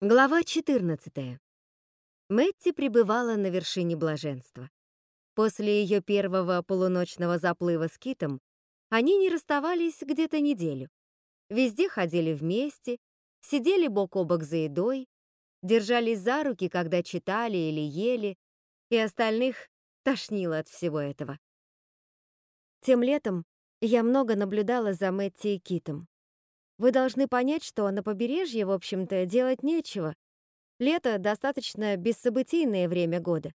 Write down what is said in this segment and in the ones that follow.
Глава 14. Мэтти пребывала на вершине блаженства. После ее первого полуночного заплыва с Китом они не расставались где-то неделю. Везде ходили вместе, сидели бок о бок за едой, держались за руки, когда читали или ели, и остальных тошнило от всего этого. Тем летом я много наблюдала за Мэтти и Китом. Вы должны понять, что на побережье, в общем-то, делать нечего. Лето — достаточно бессобытийное время года.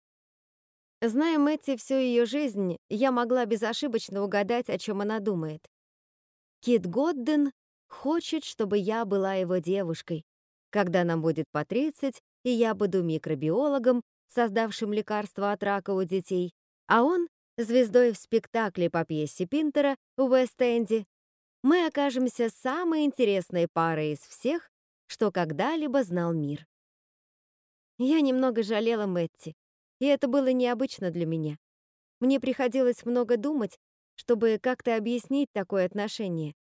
Зная Мэтти всю ее жизнь, я могла безошибочно угадать, о чем она думает. Кит Годден хочет, чтобы я была его девушкой, когда нам будет по 30, и я буду микробиологом, создавшим лекарство от рака у детей, а он — звездой в спектакле по пьесе Пинтера в Уэст-Энде мы окажемся самой интересной парой из всех, что когда-либо знал мир. Я немного жалела Мэтти, и это было необычно для меня. Мне приходилось много думать, чтобы как-то объяснить такое отношение.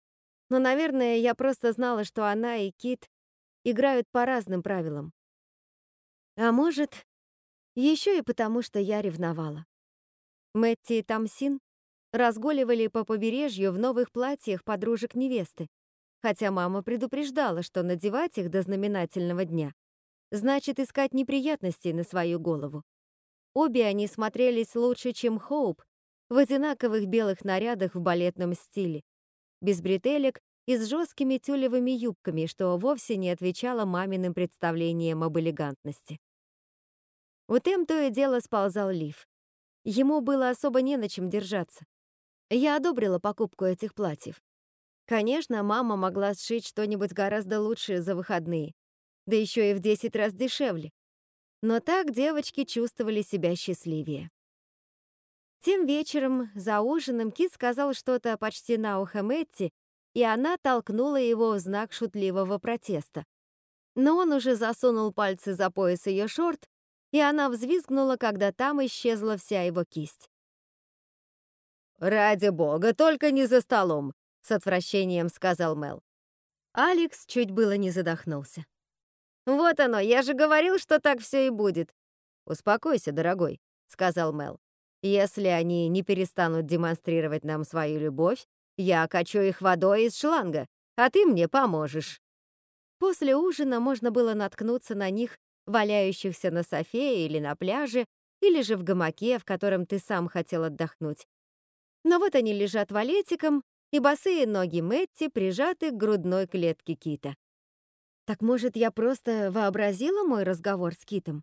Но, наверное, я просто знала, что она и Кит играют по разным правилам. А может, еще и потому, что я ревновала. Мэтти и Тамсин разгуливали по побережью в новых платьях подружек невесты, хотя мама предупреждала, что надевать их до знаменательного дня значит искать неприятностей на свою голову. Обе они смотрелись лучше, чем Хоуп, в одинаковых белых нарядах в балетном стиле, без бретелек и с жесткими тюлевыми юбками, что вовсе не отвечало маминым представлениям об элегантности. У Тем то и дело сползал лиф. Ему было особо не на чем держаться. Я одобрила покупку этих платьев. Конечно, мама могла сшить что-нибудь гораздо лучше за выходные, да еще и в 10 раз дешевле. Но так девочки чувствовали себя счастливее. Тем вечером за ужином Кит сказал что-то почти на ухо Мэтти, и она толкнула его в знак шутливого протеста. Но он уже засунул пальцы за пояс ее шорт, и она взвизгнула, когда там исчезла вся его кисть. «Ради бога, только не за столом», — с отвращением сказал Мел. Алекс чуть было не задохнулся. «Вот оно, я же говорил, что так все и будет». «Успокойся, дорогой», — сказал Мел. «Если они не перестанут демонстрировать нам свою любовь, я качу их водой из шланга, а ты мне поможешь». После ужина можно было наткнуться на них, валяющихся на софе или на пляже, или же в гамаке, в котором ты сам хотел отдохнуть. Но вот они лежат валетиком, и босые ноги Мэтти прижаты к грудной клетке Кита. Так может, я просто вообразила мой разговор с Китом?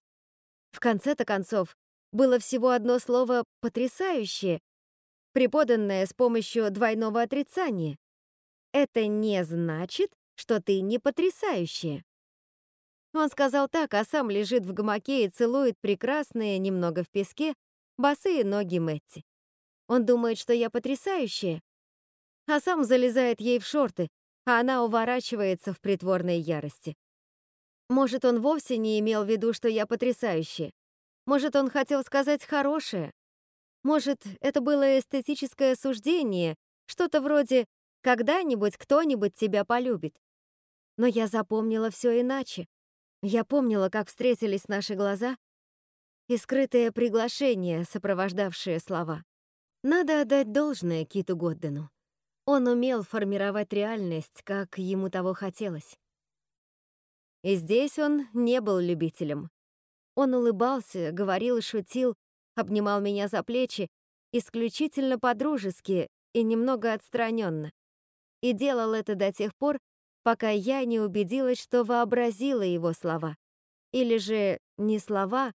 В конце-то концов, было всего одно слово «потрясающее», преподанное с помощью двойного отрицания. Это не значит, что ты не потрясающая. Он сказал так, а сам лежит в гамаке и целует прекрасные, немного в песке, босые ноги Мэтти. Он думает, что я потрясающая, а сам залезает ей в шорты, а она уворачивается в притворной ярости. Может, он вовсе не имел в виду, что я потрясающая. Может, он хотел сказать хорошее. Может, это было эстетическое суждение, что-то вроде «когда-нибудь кто-нибудь тебя полюбит». Но я запомнила все иначе. Я помнила, как встретились наши глаза и скрытое приглашение, сопровождавшее слова. Надо отдать должное Киту Годдену. Он умел формировать реальность, как ему того хотелось. И здесь он не был любителем. Он улыбался, говорил и шутил, обнимал меня за плечи, исключительно по-дружески и немного отстраненно. И делал это до тех пор, пока я не убедилась, что вообразила его слова. Или же не слова,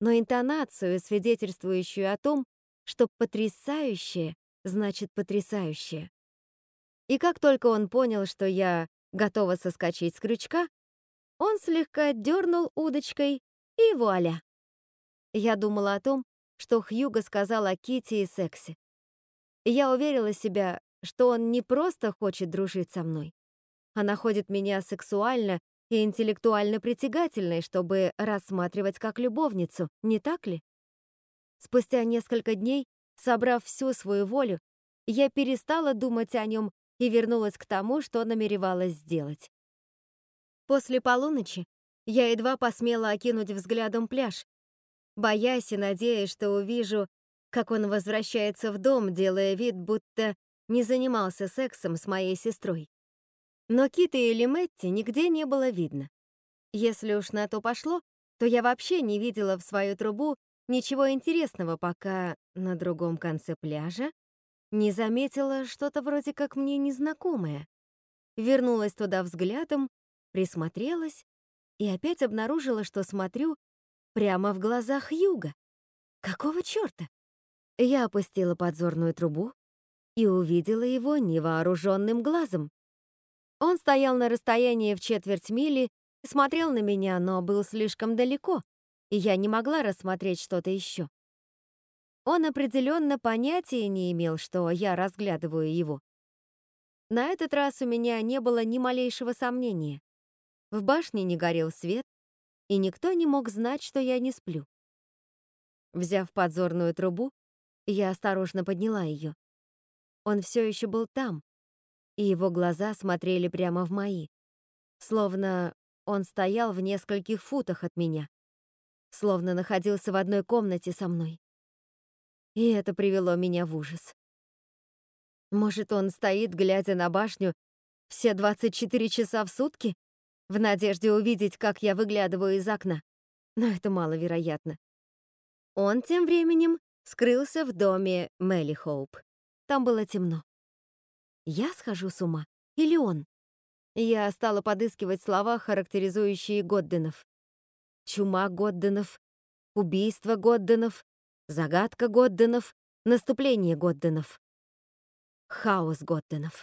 но интонацию, свидетельствующую о том, что потрясающее значит потрясающее. И как только он понял, что я готова соскочить с крючка, он слегка дернул удочкой, и вуаля. Я думала о том, что Хьюго сказал о Кити и сексе. Я уверила себя, что он не просто хочет дружить со мной, а находит меня сексуально и интеллектуально притягательной, чтобы рассматривать как любовницу, не так ли? Спустя несколько дней, собрав всю свою волю, я перестала думать о нем и вернулась к тому, что намеревалась сделать. После полуночи Я едва посмела окинуть взглядом пляж, боясь и надеясь, что увижу, как он возвращается в дом, делая вид, будто не занимался сексом с моей сестрой. Но Кита или Мэтти нигде не было видно. Если уж на то пошло, то я вообще не видела в свою трубу ничего интересного, пока на другом конце пляжа не заметила что-то вроде как мне незнакомое. Вернулась туда взглядом, присмотрелась и опять обнаружила, что смотрю прямо в глазах Юга. Какого чёрта? Я опустила подзорную трубу и увидела его невооруженным глазом. Он стоял на расстоянии в четверть мили смотрел на меня, но был слишком далеко, и я не могла рассмотреть что-то еще. Он определенно понятия не имел, что я разглядываю его. На этот раз у меня не было ни малейшего сомнения. В башне не горел свет, и никто не мог знать, что я не сплю. Взяв подзорную трубу, я осторожно подняла ее. Он все еще был там, и его глаза смотрели прямо в мои, словно он стоял в нескольких футах от меня, словно находился в одной комнате со мной. И это привело меня в ужас. Может, он стоит, глядя на башню, все 24 часа в сутки, в надежде увидеть, как я выглядываю из окна. Но это маловероятно. Он тем временем скрылся в доме Мелли Хоуп. Там было темно. Я схожу с ума? Или он? Я стала подыскивать слова, характеризующие Годденов. Чума Годденов, убийство Годденов, загадка Годденов, наступление Годденов. Хаос Годденов.